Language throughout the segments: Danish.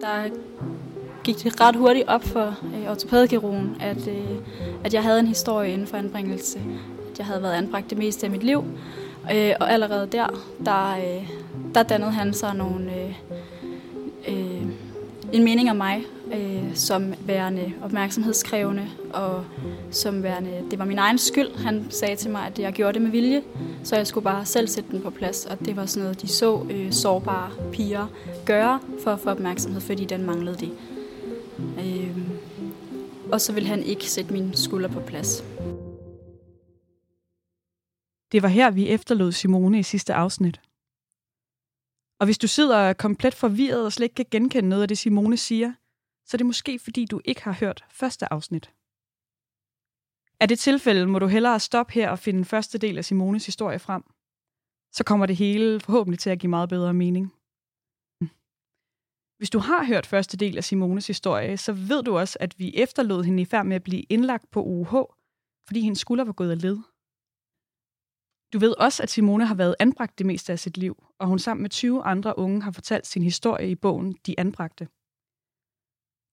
der gik det ret hurtigt op for øh, ortopædkirurgen, at, øh, at jeg havde en historie inden for anbringelse. At jeg havde været anbragt det meste af mit liv. Øh, og allerede der, der, øh, der dannede han sig nogle, øh, øh, en mening om mig, øh, som værende opmærksomhedskrævende, og som værende, det var min egen skyld. Han sagde til mig, at jeg gjorde det med vilje, så jeg skulle bare selv sætte den på plads, og det var sådan noget, de så øh, sårbare piger gøre for at få opmærksomhed, fordi den manglede det. Øh, og så ville han ikke sætte min skuldre på plads. Det var her, vi efterlod Simone i sidste afsnit. Og hvis du sidder komplet forvirret og slet ikke kan genkende noget af det, Simone siger, så er det måske fordi, du ikke har hørt første afsnit. Er det tilfældet, må du hellere stoppe her og finde første del af Simones historie frem. Så kommer det hele forhåbentlig til at give meget bedre mening. Hvis du har hørt første del af Simones historie, så ved du også, at vi efterlod hende i færd med at blive indlagt på UH, fordi hendes skulder var gået af led. Du ved også, at Simone har været anbragt det meste af sit liv, og hun sammen med 20 andre unge har fortalt sin historie i bogen De Anbragte.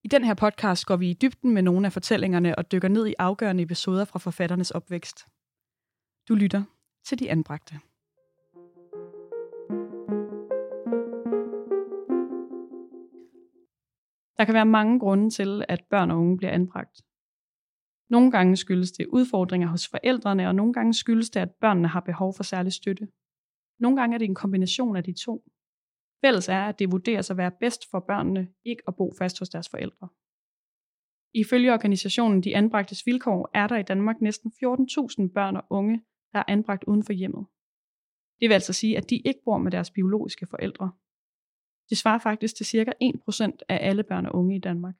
I den her podcast går vi i dybden med nogle af fortællingerne og dykker ned i afgørende episoder fra forfatternes opvækst. Du lytter til De Anbragte. Der kan være mange grunde til, at børn og unge bliver anbragt. Nogle gange skyldes det udfordringer hos forældrene, og nogle gange skyldes det, at børnene har behov for særlig støtte. Nogle gange er det en kombination af de to. Fælles er, at det vurderes at være bedst for børnene ikke at bo fast hos deres forældre. Ifølge organisationen De Anbragtes Vilkår er der i Danmark næsten 14.000 børn og unge, der er anbragt uden for hjemmet. Det vil altså sige, at de ikke bor med deres biologiske forældre. Det svarer faktisk til cirka 1% af alle børn og unge i Danmark.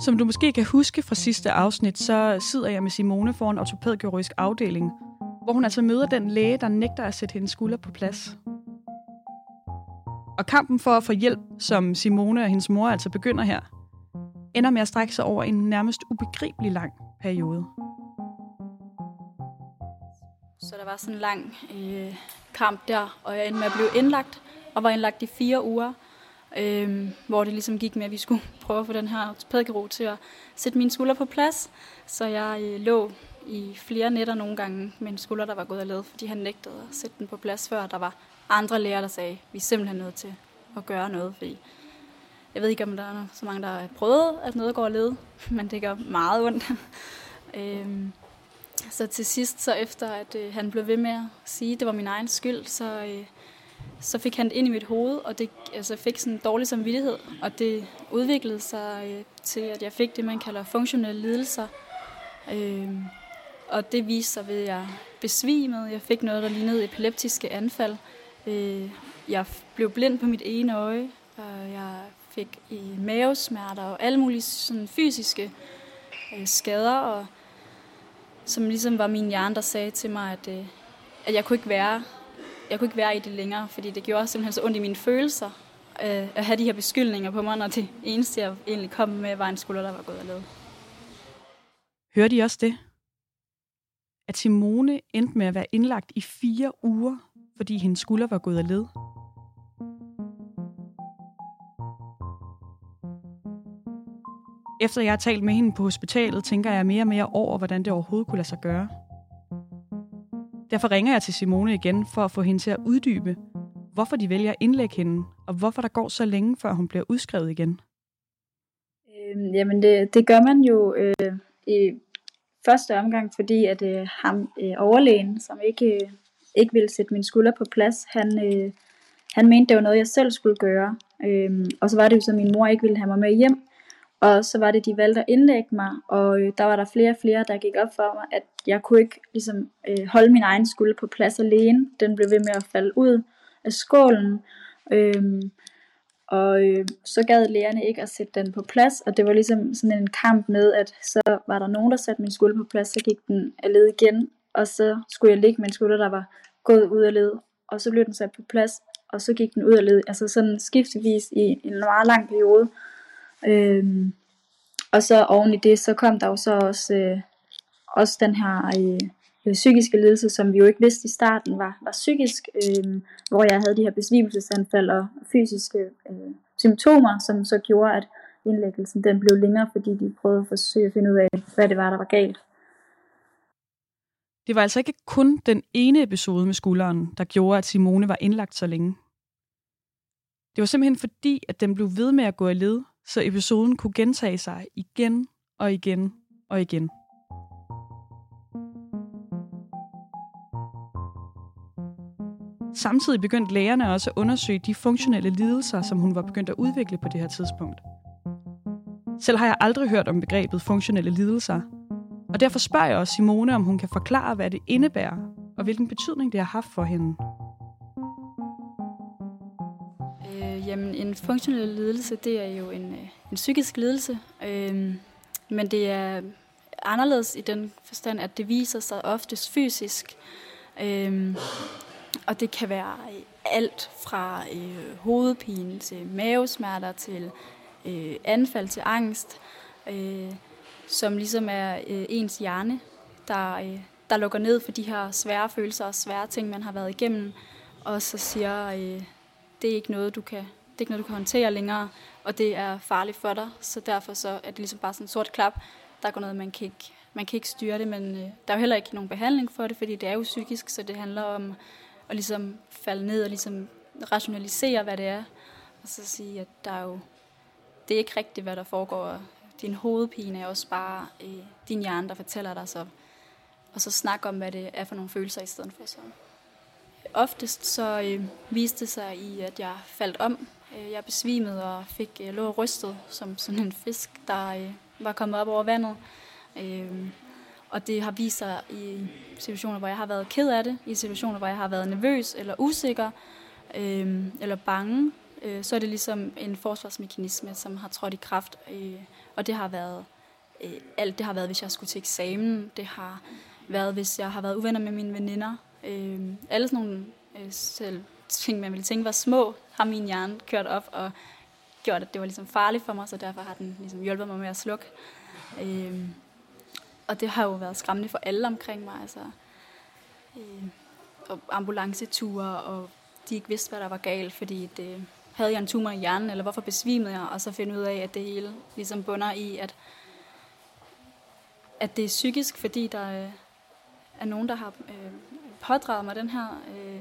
Som du måske kan huske fra sidste afsnit, så sidder jeg med Simone foran ortopædkirurgisk afdeling, hvor hun altså møder den læge, der nægter at sætte hendes skulder på plads. Og kampen for at få hjælp, som Simone og hendes mor altså begynder her, ender med at strække sig over en nærmest ubegribelig lang periode. Så der var sådan en lang øh, kamp der, og jeg endte med at blive indlagt, og var indlagt i fire uger, øh, hvor det ligesom gik med, at vi skulle prøve at få den her ortopædkirurg til at sætte mine skuldre på plads. Så jeg øh, lå i flere nætter nogle gange med en skulder, der var gået af led, fordi han nægtede at sætte den på plads, før der var andre læger, der sagde, vi er simpelthen nødt til at gøre noget, fordi jeg ved ikke, om der er så mange, der har prøvet, at noget går af led, men det gør meget ondt. øhm, så til sidst, så efter at øh, han blev ved med at sige, at det var min egen skyld, så, øh, så fik han det ind i mit hoved, og det altså, fik sådan en dårlig samvittighed, og det udviklede sig øh, til, at jeg fik det, man kalder funktionelle lidelser. Øh, og det viste sig ved, at jeg besvimede. Jeg fik noget, der lignede epileptiske anfald. Øh, jeg blev blind på mit ene øje, og jeg fik i mavesmerter og alle mulige sådan fysiske øh, skader, og som ligesom var min hjerne, der sagde til mig, at, øh, at jeg kunne ikke være jeg kunne ikke være i det længere, fordi det gjorde simpelthen så ondt i mine følelser øh, at have de her beskyldninger på mig, når det eneste, jeg egentlig kom med, var en skulder, der var gået af led. Hørte I også det? At Simone endte med at være indlagt i fire uger, fordi hendes skulder var gået af led. Efter jeg har talt med hende på hospitalet, tænker jeg mere og mere over, hvordan det overhovedet kunne lade sig gøre. Derfor ringer jeg til Simone igen for at få hende til at uddybe, hvorfor de vælger at indlægge hende, og hvorfor der går så længe, før hun bliver udskrevet igen. Øh, jamen, det, det gør man jo øh, i første omgang, fordi at øh, ham øh, overlægen, som ikke, øh, ikke ville sætte min skulder på plads, han, øh, han mente, det var noget, jeg selv skulle gøre. Øh, og så var det jo så, at min mor ikke ville have mig med hjem, og så var det, de valgte at indlægge mig, og øh, der var der flere og flere, der gik op for mig, at jeg kunne ikke ligesom, øh, holde min egen skulder på plads alene. Den blev ved med at falde ud af skålen. Øh, og øh, så gad lægerne ikke at sætte den på plads, og det var ligesom sådan en kamp med, at så var der nogen, der satte min skulder på plads, så gik den af led igen, og så skulle jeg ligge med en skulder, der var gået ud af led, og så blev den sat på plads, og så gik den ud af led, altså sådan skiftevis i en meget lang periode. Øhm, og så oven i det, så kom der jo så også, øh, også den her øh, øh, psykiske lidelse, som vi jo ikke vidste i starten var, var psykisk, øh, hvor jeg havde de her besvimelsesanfald og fysiske øh, symptomer, som så gjorde, at indlæggelsen den blev længere, fordi de prøvede at forsøge at finde ud af, hvad det var, der var galt. Det var altså ikke kun den ene episode med skulderen, der gjorde, at Simone var indlagt så længe. Det var simpelthen fordi, at den blev ved med at gå i led, så episoden kunne gentage sig igen og igen og igen. Samtidig begyndte lægerne også at undersøge de funktionelle lidelser, som hun var begyndt at udvikle på det her tidspunkt. Selv har jeg aldrig hørt om begrebet funktionelle lidelser, og derfor spørger jeg også Simone, om hun kan forklare, hvad det indebærer, og hvilken betydning det har haft for hende. Jamen, en funktionel lidelse, det er jo en, øh, en psykisk lidelse, øh, men det er anderledes i den forstand, at det viser sig oftest fysisk. Øh, og det kan være alt fra øh, hovedpine til mavesmerter til øh, anfald til angst, øh, som ligesom er øh, ens hjerne, der, øh, der lukker ned for de her svære følelser og svære ting, man har været igennem, og så siger, øh, det er ikke noget, du kan, det er ikke noget, du kan håndtere længere, og det er farligt for dig, så derfor så er det ligesom bare sådan en sort klap, der går noget, man kan ikke, man kan ikke styre det, men øh, der er jo heller ikke nogen behandling for det, fordi det er jo psykisk, så det handler om at ligesom falde ned og ligesom rationalisere, hvad det er, og så sige, at der er jo, det er ikke rigtigt, hvad der foregår. Din hovedpine er også bare øh, din hjerne, der fortæller dig så, og så snakke om, hvad det er for nogle følelser i stedet for. Så. Oftest så øh, viste det sig i, at jeg faldt om. Øh, jeg besvimede og fik øh, lå rystet som sådan en fisk, der øh, var kommet op over vandet. Og det har vist sig i situationer, hvor jeg har været ked af det, i situationer, hvor jeg har været nervøs eller usikker, eller bange, så er det ligesom en forsvarsmekanisme, som har trådt i kraft. Og det har været alt. Det har været, hvis jeg skulle til eksamen. Det har været, hvis jeg har været uvenner med mine veninder. Alle sådan nogle selv ting, man ville tænke var små, har min hjerne kørt op og gjort, at det var ligesom farligt for mig, så derfor har den ligesom hjulpet mig med at slukke. Øh, og det har jo været skræmmende for alle omkring mig. Altså, øh, og ambulanceture, og de ikke vidste, hvad der var galt, fordi det, havde jeg en tumor i hjernen, eller hvorfor besvimede jeg, og så finde ud af, at det hele ligesom bunder i, at, at det er psykisk, fordi der øh, er nogen, der har øh, pådraget mig den her øh,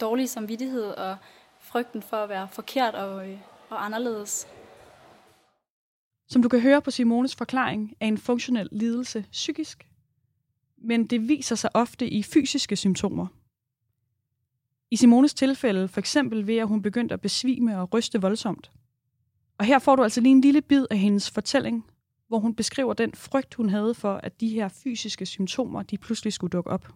dårlige samvittighed, og frygten for at være forkert og, øh, og anderledes. Som du kan høre på Simones forklaring, er en funktionel lidelse psykisk, men det viser sig ofte i fysiske symptomer. I Simones tilfælde for eksempel ved, at hun begyndte at besvime og ryste voldsomt. Og her får du altså lige en lille bid af hendes fortælling, hvor hun beskriver den frygt, hun havde for, at de her fysiske symptomer, de pludselig skulle dukke op.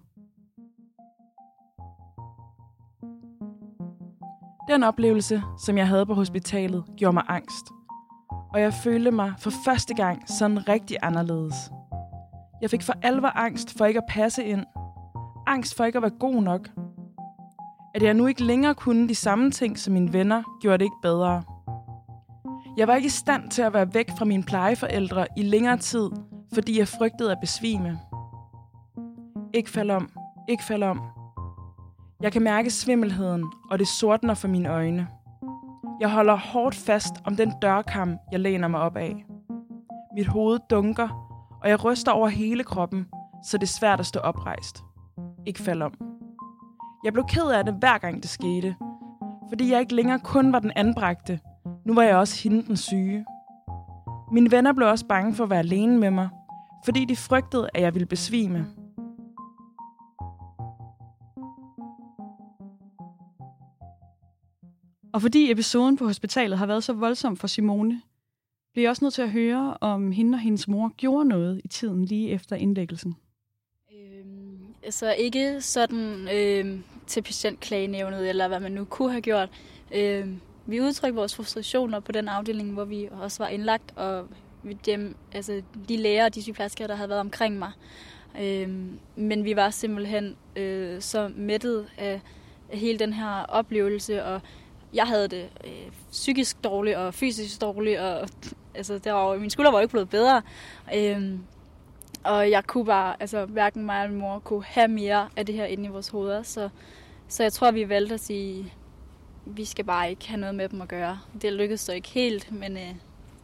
Den oplevelse, som jeg havde på hospitalet, gjorde mig angst – og jeg følte mig for første gang sådan rigtig anderledes. Jeg fik for alvor angst for ikke at passe ind. Angst for ikke at være god nok. At jeg nu ikke længere kunne de samme ting som mine venner, gjorde det ikke bedre. Jeg var ikke i stand til at være væk fra mine plejeforældre i længere tid, fordi jeg frygtede at besvime. Ikke fald om. Ikke fald om. Jeg kan mærke svimmelheden, og det sortner for mine øjne. Jeg holder hårdt fast om den dørkam, jeg læner mig op af. Mit hoved dunker, og jeg ryster over hele kroppen, så det er svært at stå oprejst. Ikke fald om. Jeg blev ked af det, hver gang det skete, fordi jeg ikke længere kun var den anbragte. Nu var jeg også hende den syge. Mine venner blev også bange for at være alene med mig, fordi de frygtede, at jeg ville besvime. Og fordi episoden på hospitalet har været så voldsom for Simone, bliver jeg også nødt til at høre, om hende og hendes mor gjorde noget i tiden lige efter indlæggelsen. Øhm, altså ikke sådan øhm, til patientklagenævnet, eller hvad man nu kunne have gjort. Øhm, vi udtrykte vores frustrationer på den afdeling, hvor vi også var indlagt, og dem, altså de læger og de sygeplejersker, der havde været omkring mig. Øhm, men vi var simpelthen øh, så mættet af, af hele den her oplevelse, og jeg havde det øh, psykisk dårligt og fysisk dårligt, og altså, der var, min skulder var ikke blevet bedre. Øh, Og jeg kunne bare, altså hverken mig eller min mor kunne have mere af det her inde i vores hoveder. Så, så jeg tror, vi valgte at sige, vi skal bare ikke have noget med dem at gøre. Det lykkedes så ikke helt, men øh,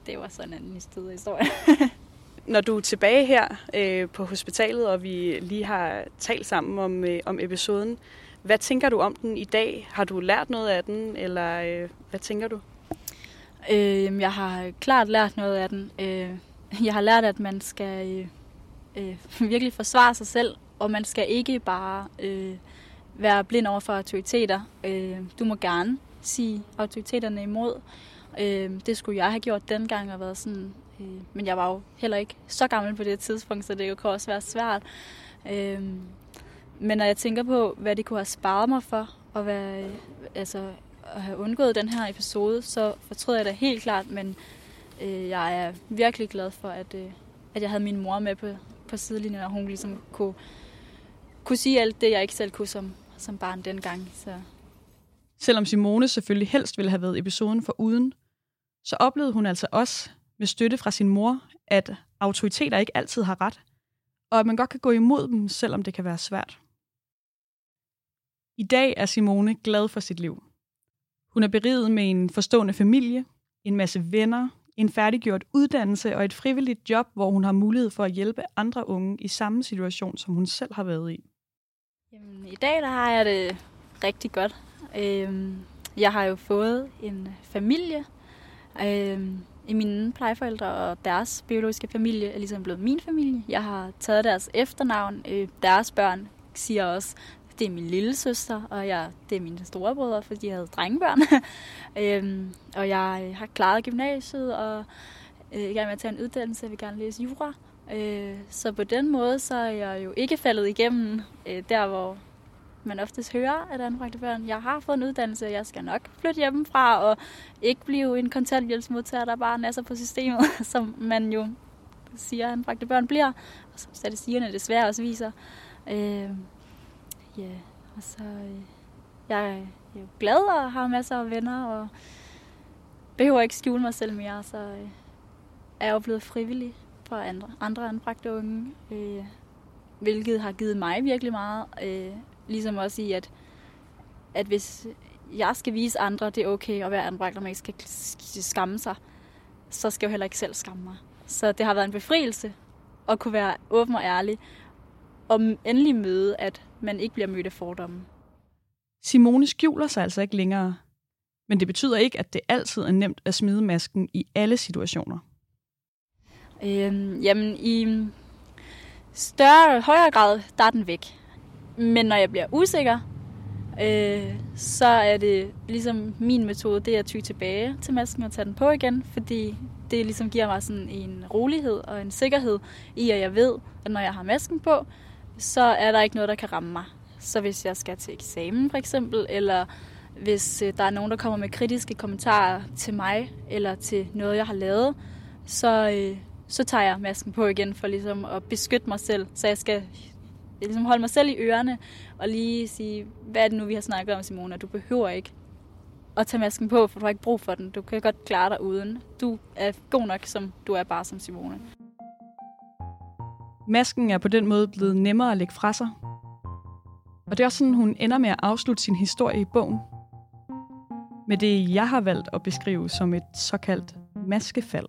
det var sådan en anden historie. Når du er tilbage her øh, på hospitalet, og vi lige har talt sammen om, øh, om episoden, hvad tænker du om den i dag? Har du lært noget af den, eller øh, hvad tænker du? Øh, jeg har klart lært noget af den. Øh, jeg har lært, at man skal øh, øh, virkelig forsvare sig selv, og man skal ikke bare øh, være blind over for autoriteter. Øh, du må gerne sige autoriteterne imod. Øh, det skulle jeg have gjort dengang og været sådan. Øh, men jeg var jo heller ikke så gammel på det tidspunkt, så det kunne også være svært. Øh, men når jeg tænker på, hvad det kunne have sparet mig for, og hvad, altså, at have undgået den her episode, så fortryder jeg det helt klart, men øh, jeg er virkelig glad for, at, øh, at jeg havde min mor med på, på sidelinjen, og hun ligesom kunne, kunne sige alt det, jeg ikke selv kunne som, som barn dengang. Så. Selvom Simone selvfølgelig helst ville have været episoden for uden, så oplevede hun altså også med støtte fra sin mor, at autoriteter ikke altid har ret, og at man godt kan gå imod dem, selvom det kan være svært. I dag er Simone glad for sit liv. Hun er beriget med en forstående familie, en masse venner, en færdiggjort uddannelse og et frivilligt job, hvor hun har mulighed for at hjælpe andre unge i samme situation, som hun selv har været i. Jamen, I dag der har jeg det rigtig godt. Øhm, jeg har jo fået en familie. Øhm, I mine plejeforældre og deres biologiske familie er ligesom blevet min familie. Jeg har taget deres efternavn. Øh, deres børn siger også det er min lille søster, og jeg, det er mine storebrødre, fordi jeg havde drengebørn. øhm, og jeg øh, har klaret gymnasiet, og øh, jeg gerne med at tage en uddannelse, jeg vil gerne læse jura. Øh, så på den måde, så er jeg jo ikke faldet igennem øh, der, hvor man oftest hører, at anbragte børn, jeg har fået en uddannelse, og jeg skal nok flytte hjemmefra, og ikke blive en kontanthjælpsmodtager, der bare nasser på systemet, som man jo siger, at anbragte børn bliver, og som statistikkerne desværre også viser. Øh, Ja, og så øh, jeg er jo glad og har masser af venner, og behøver ikke skjule mig selv mere, så øh, er jeg jo blevet frivillig for andre, andre anbragte unge, øh, hvilket har givet mig virkelig meget. Øh, ligesom også i, at, at hvis jeg skal vise andre, det er okay at være anbragt, og man ikke skal skamme sig, så skal jeg jo heller ikke selv skamme mig. Så det har været en befrielse at kunne være åben og ærlig, og endelig møde, at man ikke bliver mødt af fordomme. Simone skjuler sig altså ikke længere. Men det betyder ikke, at det altid er nemt at smide masken i alle situationer. Øhm, jamen, i større, højere grad, der er den væk. Men når jeg bliver usikker, øh, så er det ligesom min metode, det er at ty tilbage til masken og tage den på igen, fordi det ligesom giver mig sådan en rolighed og en sikkerhed i, at jeg ved, at når jeg har masken på, så er der ikke noget, der kan ramme mig. Så hvis jeg skal til eksamen for eksempel, eller hvis øh, der er nogen, der kommer med kritiske kommentarer til mig, eller til noget, jeg har lavet, så, øh, så tager jeg masken på igen for ligesom at beskytte mig selv. Så jeg skal ligesom holde mig selv i ørerne og lige sige, hvad er det nu, vi har snakket om, Simone? Du behøver ikke at tage masken på, for du har ikke brug for den. Du kan godt klare dig uden. Du er god nok, som du er bare som Simone. Masken er på den måde blevet nemmere at lægge fra sig. Og det er også sådan, hun ender med at afslutte sin historie i bogen. Med det, jeg har valgt at beskrive som et såkaldt maskefald.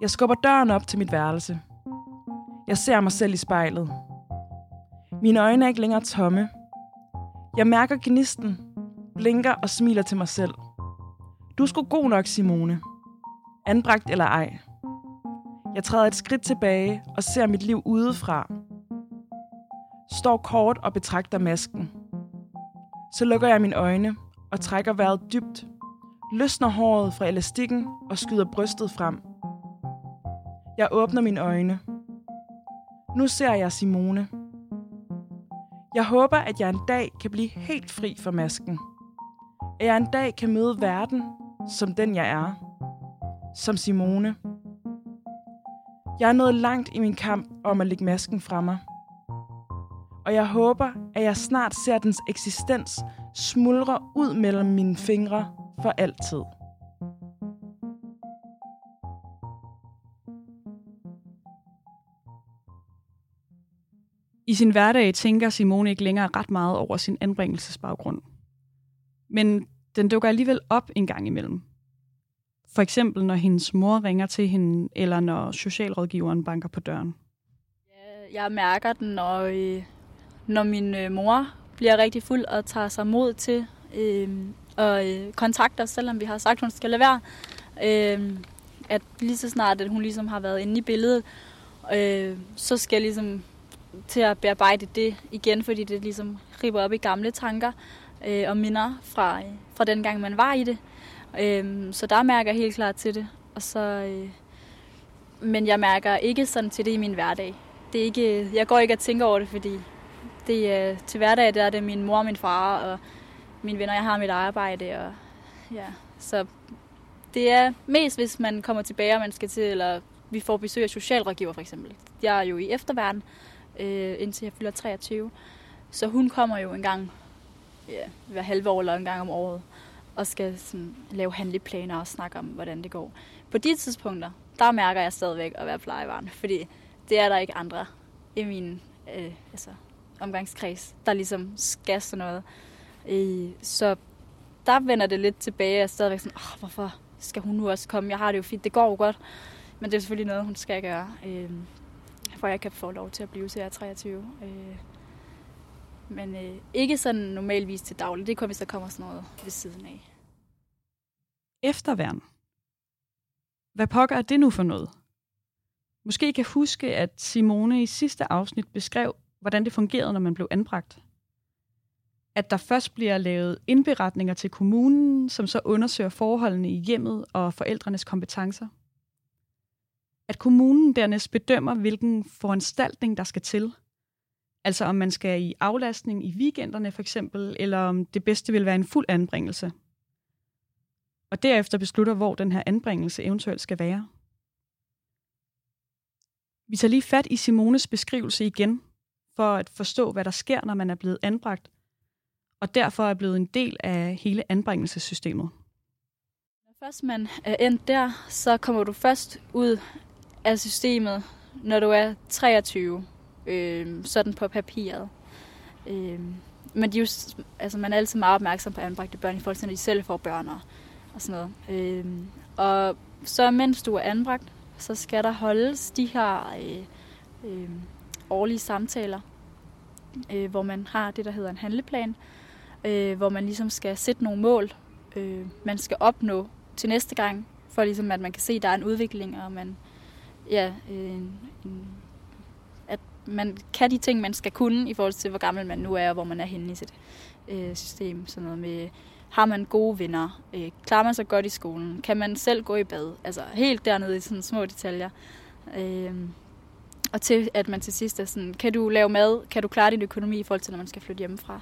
Jeg skubber døren op til mit værelse. Jeg ser mig selv i spejlet. Mine øjne er ikke længere tomme. Jeg mærker gnisten, blinker og smiler til mig selv. Du skulle god nok, Simone. Anbragt eller ej. Jeg træder et skridt tilbage og ser mit liv udefra. Står kort og betragter masken. Så lukker jeg mine øjne og trækker vejret dybt. Løsner håret fra elastikken og skyder brystet frem. Jeg åbner mine øjne. Nu ser jeg Simone. Jeg håber, at jeg en dag kan blive helt fri for masken. At jeg en dag kan møde verden som den jeg er, som Simone. Jeg er nået langt i min kamp om at lægge masken fra mig. Og jeg håber, at jeg snart ser dens eksistens smuldre ud mellem mine fingre for altid. I sin hverdag tænker Simone ikke længere ret meget over sin anbringelsesbaggrund. Men den dukker alligevel op en gang imellem. For eksempel når hendes mor ringer til hende, eller når socialrådgiveren banker på døren. Jeg mærker den, når, øh, når min øh, mor bliver rigtig fuld og tager sig mod til øh, og øh, kontakter selvom vi har sagt, at hun skal lade være. Øh, at lige så snart, at hun ligesom har været inde i billedet, øh, så skal jeg ligesom til at bearbejde det igen, fordi det ligesom riber op i gamle tanker øh, og minder fra, øh, fra den gang, man var i det. Øh, så der mærker jeg helt klart til det. Og så, øh, men jeg mærker ikke sådan til det i min hverdag. Det er ikke, øh, jeg går ikke og tænker over det, fordi det øh, til hverdag der er det min mor og min far og mine venner, jeg har mit arbejde. Og, ja, så det er mest, hvis man kommer tilbage, og man skal til, eller vi får besøg af socialrådgiver for eksempel. Jeg er jo i efterverden, øh, indtil jeg fylder 23. Så hun kommer jo en gang ja, hver halve år eller en gang om året og skal sådan, lave handleplaner og snakke om, hvordan det går. På de tidspunkter, der mærker jeg stadigvæk at være plejebarn, fordi det er der ikke andre i min øh, altså, omgangskreds, der ligesom skal sådan noget. Øh, så der vender det lidt tilbage, og stadigvæk sådan, Åh, hvorfor skal hun nu også komme? Jeg har det jo fint, det går jo godt. Men det er selvfølgelig noget, hun skal gøre, øh, for jeg kan få lov til at blive til jeg er 23. Øh, men øh, ikke sådan normalvis til daglig. Det kommer, hvis der kommer sådan noget ved siden af. Efterværn. Hvad pokker er det nu for noget? Måske kan huske, at Simone i sidste afsnit beskrev, hvordan det fungerede, når man blev anbragt. At der først bliver lavet indberetninger til kommunen, som så undersøger forholdene i hjemmet og forældrenes kompetencer. At kommunen dernæst bedømmer, hvilken foranstaltning der skal til – Altså om man skal i aflastning i weekenderne for eksempel, eller om det bedste vil være en fuld anbringelse. Og derefter beslutter, hvor den her anbringelse eventuelt skal være. Vi tager lige fat i Simones beskrivelse igen, for at forstå, hvad der sker, når man er blevet anbragt, og derfor er blevet en del af hele anbringelsessystemet. Når først man er endt der, så kommer du først ud af systemet, når du er 23 øh, sådan på papiret. Øh, men de er jo, altså, man er altid meget opmærksom på anbragte børn i forhold til, når de selv får børn og, og sådan noget. Øh, og så mens du er anbragt, så skal der holdes de her øh, øh, årlige samtaler, øh, hvor man har det, der hedder en handleplan, øh, hvor man ligesom skal sætte nogle mål, øh, man skal opnå til næste gang, for ligesom at man kan se, at der er en udvikling, og man ja, øh, en, en man kan de ting, man skal kunne i forhold til, hvor gammel man nu er, og hvor man er henne i sit øh, system. Sådan noget med, har man gode venner? Øh, klarer man sig godt i skolen? Kan man selv gå i bad? Altså helt dernede i sådan små detaljer. Øh, og til at man til sidst er sådan, kan du lave mad? Kan du klare din økonomi i forhold til, når man skal flytte hjemmefra?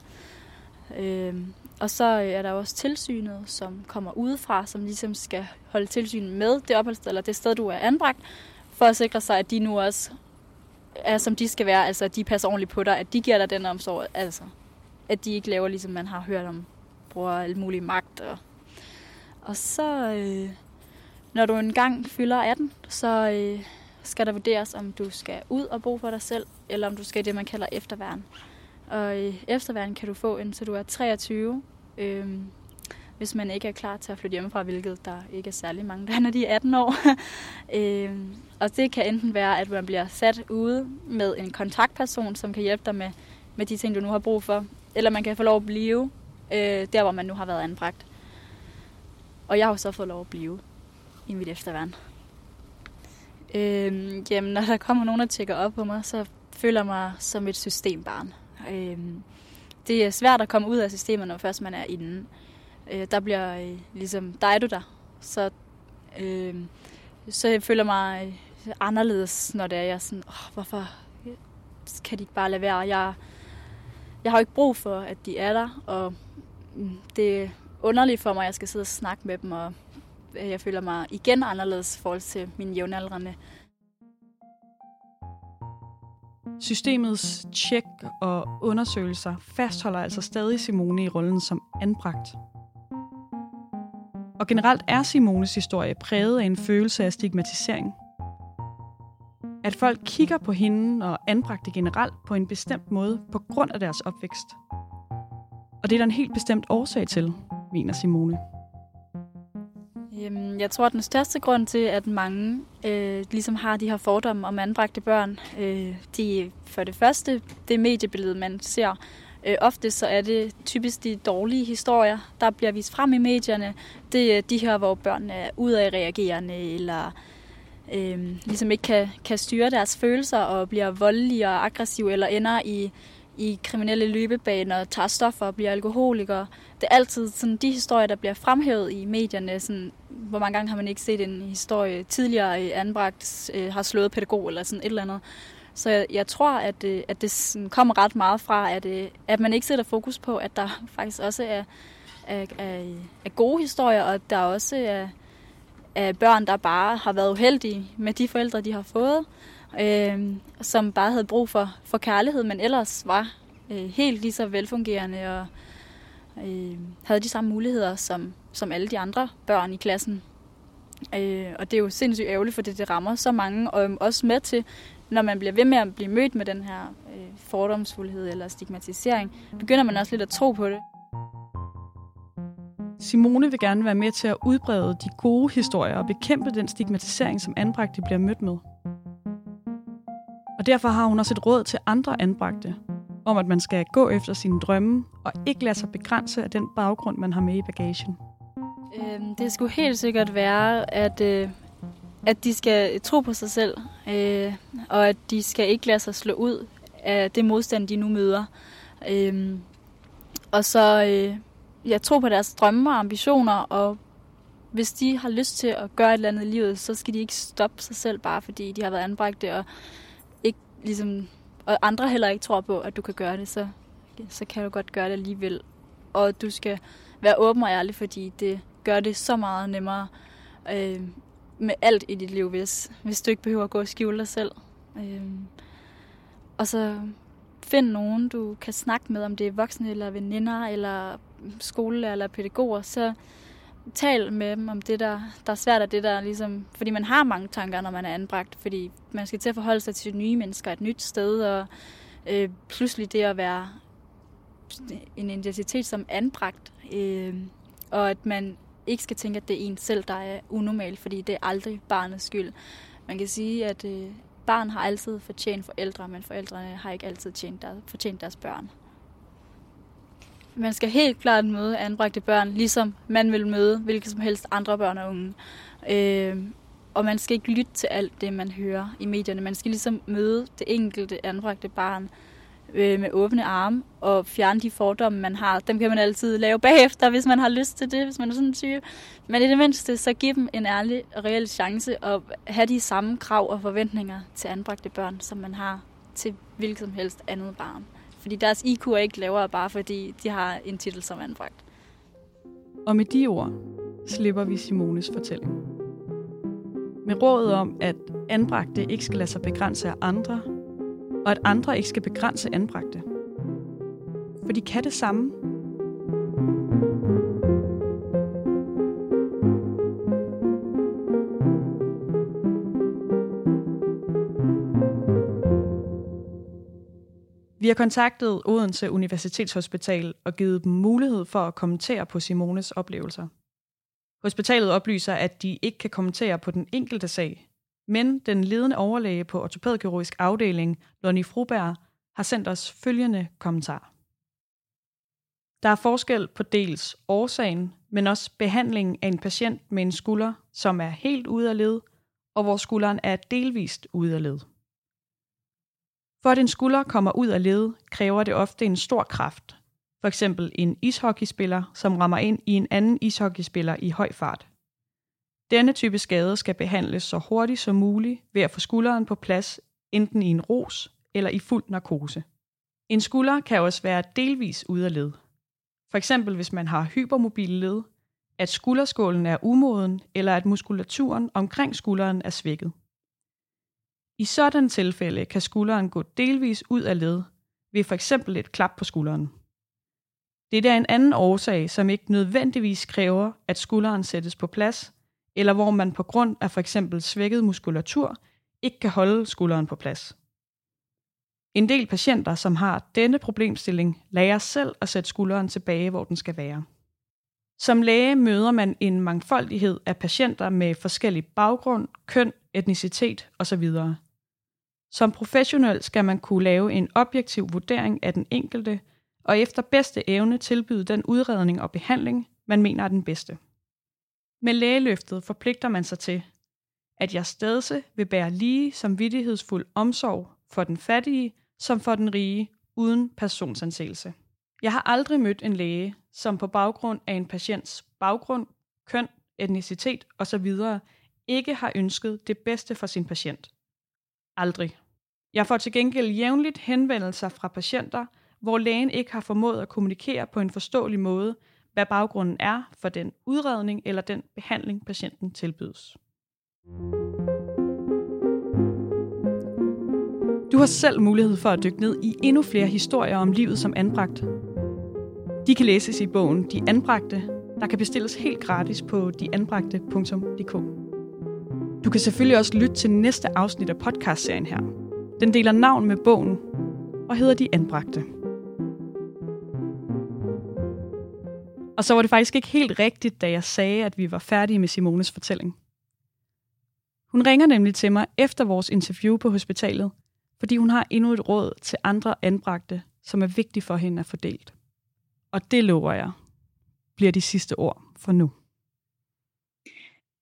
Øh, og så er der også tilsynet, som kommer udefra, som ligesom skal holde tilsyn med det opholdssted, eller det sted, du er anbragt, for at sikre sig, at de nu også er, som de skal være, altså at de passer ordentligt på dig, at de giver dig den omsorg, altså at de ikke laver, ligesom man har hørt om, bruger alt muligt magt. Og, og så, øh, når du engang fylder 18, så øh, skal der vurderes, om du skal ud og bo for dig selv, eller om du skal i det, man kalder efterværen. Og øh, efterværen kan du få, indtil du er 23. Øh, hvis man ikke er klar til at flytte hjemmefra, hvilket der ikke er særlig mange, der er, når de er 18 år. øh, og det kan enten være, at man bliver sat ude med en kontaktperson, som kan hjælpe dig med, med de ting, du nu har brug for, eller man kan få lov at blive øh, der, hvor man nu har været anbragt. Og jeg har jo så fået lov at blive i mit efterværn. Øh, jamen, når der kommer nogen, og tjekker op på mig, så føler jeg mig som et systembarn. Øh, det er svært at komme ud af systemet, når først man er inde øh, der bliver øh, ligesom, der er du der. Så, øh, så jeg føler mig anderledes, når det er, jeg er sådan, oh, hvorfor kan de ikke bare lade være? Jeg, jeg har jo ikke brug for, at de er der, og mm, det er underligt for mig, at jeg skal sidde og snakke med dem, og øh, jeg føler mig igen anderledes i forhold til mine jævnaldrende. Systemets tjek og undersøgelser fastholder altså stadig Simone i rollen som anbragt. Og generelt er Simones historie præget af en følelse af stigmatisering. At folk kigger på hende og anbragte generelt på en bestemt måde på grund af deres opvækst. Og det er der en helt bestemt årsag til, mener Simone. Jamen, jeg tror, at den største grund til, at mange øh, ligesom har de her fordomme om anbragte børn, øh, de for det første, det mediebillede, man ser. Øh, ofte så er det typisk de dårlige historier, der bliver vist frem i medierne. Det er de her, hvor børnene er udadreagerende, eller øh, ligesom ikke kan, kan styre deres følelser og bliver voldelige og aggressive, eller ender i i kriminelle løbebaner, tager stoffer og bliver alkoholikere. Det er altid sådan de historier, der bliver fremhævet i medierne. Sådan, hvor mange gange har man ikke set en historie tidligere øh, anbragt, øh, har slået pædagog eller sådan et eller andet. Så jeg, jeg tror, at, øh, at det sådan kommer ret meget fra, at, øh, at man ikke sætter fokus på, at der faktisk også er, er, er, er gode historier, og at der også er, af børn, der bare har været uheldige med de forældre, de har fået øh, som bare havde brug for, for kærlighed, men ellers var øh, helt lige så velfungerende og øh, havde de samme muligheder som, som alle de andre børn i klassen. Øh, og det er jo sindssygt ærgerligt, fordi det rammer så mange, og øhm, også med til, når man bliver ved med at blive mødt med den her øh, fordomsfuldhed eller stigmatisering, begynder man også lidt at tro på det. Simone vil gerne være med til at udbrede de gode historier og bekæmpe den stigmatisering, som anbragte bliver mødt med. Og derfor har hun også et råd til andre anbragte, om at man skal gå efter sine drømme, og ikke lade sig begrænse af den baggrund, man har med i bagagen. Øhm, det skulle helt sikkert være, at, øh, at de skal tro på sig selv, øh, og at de skal ikke lade sig slå ud af det modstand, de nu møder. Øh, og så øh, jeg tror på deres drømme og ambitioner, og hvis de har lyst til at gøre et eller andet i livet, så skal de ikke stoppe sig selv, bare fordi de har været anbragte, og ikke, ligesom, og andre heller ikke tror på, at du kan gøre det, så, så kan du godt gøre det alligevel. Og du skal være åben og ærlig, fordi det gør det så meget nemmere øh, med alt i dit liv, hvis, hvis du ikke behøver at gå og skjule dig selv. Øh, og så find nogen, du kan snakke med, om det er voksne eller veninder, eller skole eller pædagoger, så tal med dem om det, der, der er svært, og det der ligesom, fordi man har mange tanker, når man er anbragt, fordi man skal til at forholde sig til nye mennesker et nyt sted, og øh, pludselig det at være en identitet som anbragt, øh, og at man ikke skal tænke, at det er en selv, der er unormal, fordi det er aldrig barnets skyld. Man kan sige, at øh, barn har altid fortjent forældre, men forældrene har ikke altid tjent der, fortjent deres børn. Man skal helt klart møde anbragte børn, ligesom man vil møde hvilke som helst andre børn og unge. Øh, og man skal ikke lytte til alt det, man hører i medierne. Man skal ligesom møde det enkelte anbragte barn øh, med åbne arme og fjerne de fordomme, man har. Dem kan man altid lave bagefter, hvis man har lyst til det, hvis man er sådan type. Men i det mindste, så giv dem en ærlig og reel chance og have de samme krav og forventninger til anbragte børn, som man har til hvilket som helst andet barn. Fordi deres IQ er ikke lavere, bare fordi de har en titel som anbragt. Og med de ord slipper vi Simones fortælling. Med rådet om, at anbragte ikke skal lade sig begrænse af andre, og at andre ikke skal begrænse anbragte. For de kan det samme. Vi har kontaktet Odense Universitetshospital og givet dem mulighed for at kommentere på Simones oplevelser. Hospitalet oplyser, at de ikke kan kommentere på den enkelte sag, men den ledende overlæge på ortopædkirurgisk afdeling, Lonnie Fruberg, har sendt os følgende kommentar. Der er forskel på dels årsagen, men også behandlingen af en patient med en skulder, som er helt ude af led, og hvor skulderen er delvist ude af led. For at en skulder kommer ud af led, kræver det ofte en stor kraft. For eksempel en ishockeyspiller, som rammer ind i en anden ishockeyspiller i høj fart. Denne type skade skal behandles så hurtigt som muligt ved at få skulderen på plads, enten i en ros eller i fuld narkose. En skulder kan også være delvis ude af led. For eksempel hvis man har hypermobile led, at skulderskålen er umoden, eller at muskulaturen omkring skulderen er svækket. I sådan tilfælde kan skulderen gå delvis ud af led ved for eksempel et klap på skulderen. Det er en anden årsag, som ikke nødvendigvis kræver, at skulderen sættes på plads, eller hvor man på grund af for eksempel svækket muskulatur ikke kan holde skulderen på plads. En del patienter, som har denne problemstilling, lærer selv at sætte skulderen tilbage, hvor den skal være. Som læge møder man en mangfoldighed af patienter med forskellig baggrund, køn, etnicitet osv. Som professionel skal man kunne lave en objektiv vurdering af den enkelte, og efter bedste evne tilbyde den udredning og behandling, man mener er den bedste. Med lægeløftet forpligter man sig til, at jeg stedse vil bære lige som vidtighedsfuld omsorg for den fattige som for den rige, uden personsansættelse. Jeg har aldrig mødt en læge, som på baggrund af en patients baggrund, køn, etnicitet osv. ikke har ønsket det bedste for sin patient. Aldrig. Jeg får til gengæld jævnligt henvendelser fra patienter, hvor lægen ikke har formået at kommunikere på en forståelig måde, hvad baggrunden er for den udredning eller den behandling, patienten tilbydes. Du har selv mulighed for at dykke ned i endnu flere historier om livet som anbragt. De kan læses i bogen De Anbragte, der kan bestilles helt gratis på deanbragte.dk. Du kan selvfølgelig også lytte til næste afsnit af podcastserien her. Den deler navn med bogen og hedder De Anbragte. Og så var det faktisk ikke helt rigtigt, da jeg sagde, at vi var færdige med Simones fortælling. Hun ringer nemlig til mig efter vores interview på hospitalet, fordi hun har endnu et råd til andre anbragte, som er vigtigt for hende at fordelt. Og det lover jeg, bliver de sidste ord for nu.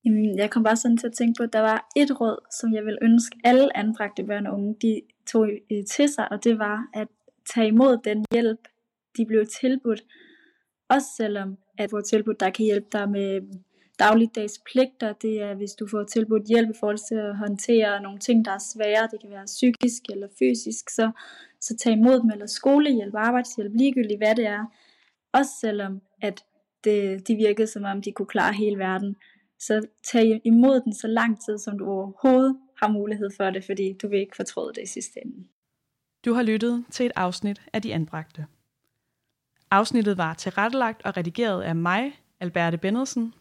Jamen, jeg kom bare sådan til at tænke på, at der var et råd, som jeg vil ønske alle anbragte børn og unge, de tog til sig, og det var at tage imod den hjælp, de blev tilbudt, også selvom at vores tilbud, der kan hjælpe dig med dagligdags pligter. Det er, hvis du får tilbudt hjælp i forhold til at håndtere nogle ting, der er svære. Det kan være psykisk eller fysisk. Så, så tag imod dem, eller skolehjælp, arbejdshjælp, ligegyldigt hvad det er. Også selvom at det, de virkede som om, de kunne klare hele verden. Så tag imod den så lang tid, som du overhovedet har mulighed for det, fordi du vil ikke fortryde det i sidste ende. Du har lyttet til et afsnit af De Anbragte. Afsnittet var tilrettelagt og redigeret af mig, Alberte Bennelsen.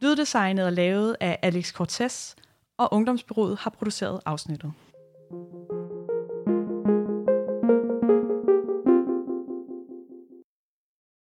Lyddesignet er lavet af Alex Cortez, og Ungdomsbyrået har produceret afsnittet.